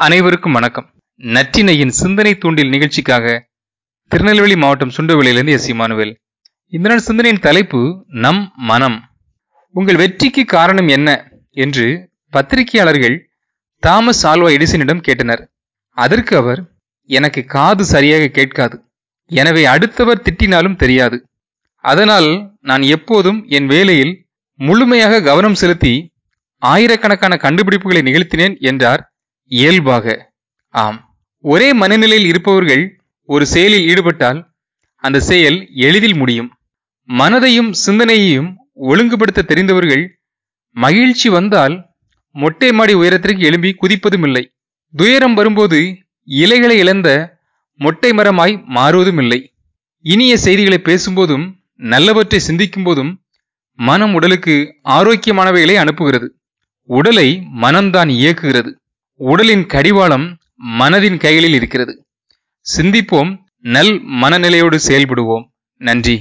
அனைவருக்கும் வணக்கம். நற்றினையின் சிந்தனை தூண்டில் நிகழ்ச்சிக்காக திருநெல்வேலி மாவட்டம் சுண்டவெளியிலிருந்து எஸ் இமானுவேல் இந்த நாள் சிந்தனையின் தலைப்பு நம் மனம். உங்கள் வெற்றிக்கு காரணம் என்ன? என்று பத்திரிகையாளர்கள் தாமஸ் ஆல்வா எடிசனிடம் கேட்டனர். அதற்கு அவர் எனக்கு காது சரியாக கேட்காது. எனவே அடுத்தவர் திட்டினாலும் தெரியாது. அதனால் நான் எப்போதும் என் வேலையில் முழுமையாக கவனம் செலுத்தி ஆயிரக்கணக்கான கண்டுபிடிப்புகளை நிகழ்த்தினேன் என்றார் இயல்பாக. ஆம். ஒரே மனநிலையில் இருப்பவர்கள் ஒரு செயலில் ஈடுபட்டால் அந்த செயல் எளிதில் முடியும். மனதையும் சிந்தனையையும் ஒழுங்குபடுத்த தெரிந்தவர்கள் மகிழ்ச்சி வந்தால் மொட்டை மாடி உயரத்திற்கு எழும்பி குதிப்பதும் இல்லை துயரம் வரும்போது இலைகளை இழந்த மொட்டை மரமாய் மாறுவதும் இல்லை இனிய செய்திகளை பேசும்போதும் நல்லவற்றை சிந்திக்கும் போதும் மனம் உடலுக்கு ஆரோக்கியமானவைகளை அனுப்புகிறது. உடலை மனம்தான் இயக்குகிறது. உடலின் கடிவாளம் மனதின் கைகளில் இருக்கிறது. சிந்திப்போம் நல் மனநிலையோடு செயல்படுவோம். நன்றி.